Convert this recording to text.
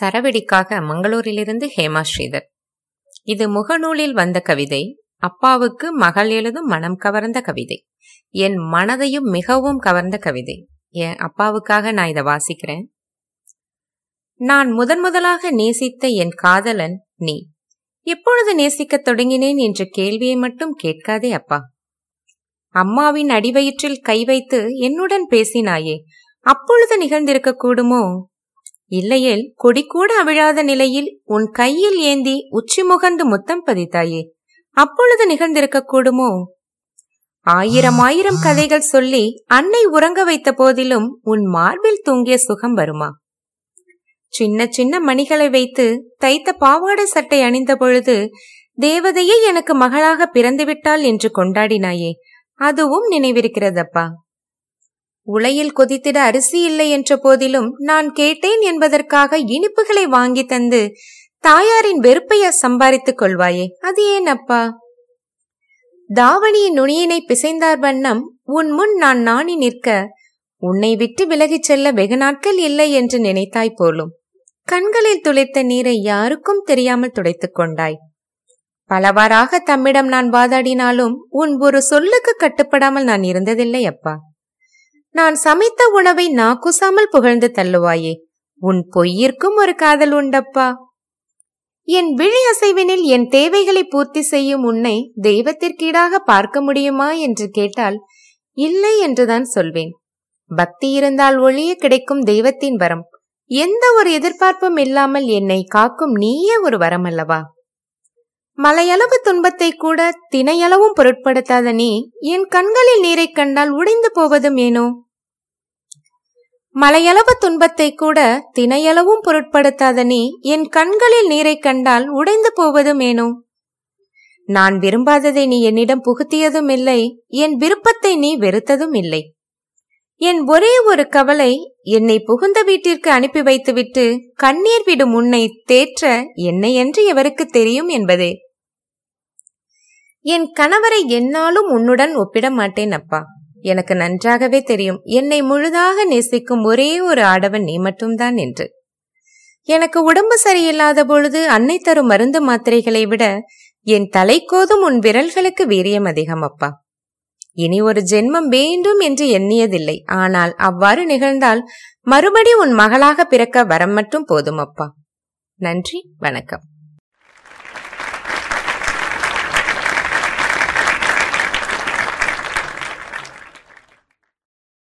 சரவெடிக்காக மங்களூரிலிருந்து ஹேமா ஸ்ரீதர். இது முகநூலில் வந்த கவிதை அப்பாவுக்கு மகள் எழுதும் மனம் கவர்ந்த கவிதை. என் மனதையும் மிகவும் கவர்ந்த கவிதை. என் அப்பாவுக்காக நான் இதை வாசிக்கிறேன். நான் முதன் முதலாக நேசித்த என் காதலன் நீ. எப்பொழுது நேசிக்கத் தொடங்கினேன் என்ற கேள்வியை மட்டும் கேட்காதே அப்பா. அம்மாவின் அடிவயிற்றில் கை வைத்து என்னுடன் பேசினாயே அப்பொழுது நிகழ்ந்திருக்க கூடுமோ? இல்லையேல் கொடி கூட அவிழாத நிலையில் உன் கையில் ஏந்தி உச்சி முகந்து முத்தம் பதித்தாயே. அப்பொழுது நிகழ்ந்திருக்க கூடுமோ? ஆயிரம் ஆயிரம் கதைகள் சொல்லி அன்னை உறங்க வைத்த போதிலும் உன் மார்பில் தூங்கிய சுகம் வருமா? சின்ன சின்ன மணிகளை வைத்து தைத்த பாவாடை சட்டை அணிந்த பொழுது தேவதையே எனக்கு மகளாக பிறந்துவிட்டாள் என்று கொண்டாடினாயே. அதுவும் நினைவிருக்கிறதப்பா. உலையில் கொதித்திட அரிசி இல்லை என்ற போதிலும் நான் கேட்டேன் என்பதற்காக இனிப்புகளை வாங்கி தந்து தாயாரின் வெறுப்பைய சம்பாதித்துக் கொள்வாயே. அது ஏன் அப்பா? தாவணியின் நுனியினை பிசைந்தார் வண்ணம் உன் முன் நான் நாணி நிற்க உன்னை விட்டு விலகிச் செல்ல வெகு நாட்கள் இல்லை என்று நினைத்தாய் போலும். கண்களில் துளைத்த நீரை யாருக்கும் தெரியாமல் துடைத்துக் கொண்டாய். பலவாறாக தம்மிடம் நான் வாதாடினாலும் உன் ஒரு சொல்லுக்கு கட்டுப்படாமல் நான் இருந்ததில்லை அப்பா. நான் சமைத்த உணவை நாக்குசாமல் புகழ்ந்து தள்ளுவாயே. உன் பொய்யிற்கும் ஒரு காதல் உண்டப்பா. என் விழி அசைவினில் என் தேவைகளை பூர்த்தி செய்யும் உன்னை தெய்வத்திற்கீடாக பார்க்க முடியுமா என்று கேட்டால் இல்லை என்றுதான் சொல்வேன். பக்தி இருந்தால் ஒளிய கிடைக்கும் தெய்வத்தின் வரம். எந்த ஒரு எதிர்பார்ப்பும் இல்லாமல் என்னை காக்கும் நீயே ஒரு வரம் அல்லவா? மலையளவு துன்பத்தை கூட தினையளவும் பொருட்படுத்தாத நீ என் கண்களில் நீரைக் கண்டால் உடைந்து போவதும் ஏனோ? மலையளவு துன்பத்தை கூட தினையளவும் பொருட்படுத்தாத நீ என் கண்களில் நீரைக் கண்டால் உடைந்து போவதும் ஏனோ? நான் விரும்பாததை நீ என்னிடம் புகுத்தியதும் இல்லை என் விருப்பத்தை நீ வெறுத்ததும் இல்லை. என் ஒரே ஒரு கவலை என்னை புகுந்த வீட்டிற்கு அனுப்பி வைத்துவிட்டு கண்ணீர் விடும் உன்னை தேற்ற என்னை என்று எவருக்கு தெரியும் என்பதே. என் கணவரை என்னாலும் உன்னுடன் ஒப்பிட மாட்டேன் அப்பா எனக்கு நன்றாகவே தெரியும். என்னை முழுதாக நேசிக்கும் ஒரே ஒரு ஆடவன் நீ மட்டும்தான் என்று. எனக்கு உடம்பு சரியில்லாத பொழுது அன்னை தரும் மருந்து மாத்திரைகளை விட என் தலைக்கோதும் உன் விரல்களுக்கு வீரியம் அதிகம் அப்பா இனி ஒரு ஜென்மம் வேண்டும் என்று எண்ணியதில்லை. ஆனால் அவ்வாறு நிகழ்ந்தால் மறுபடி உன் மகளாக பிறக்க வரம் மட்டும் போதும் அப்பா நன்றி. வணக்கம்.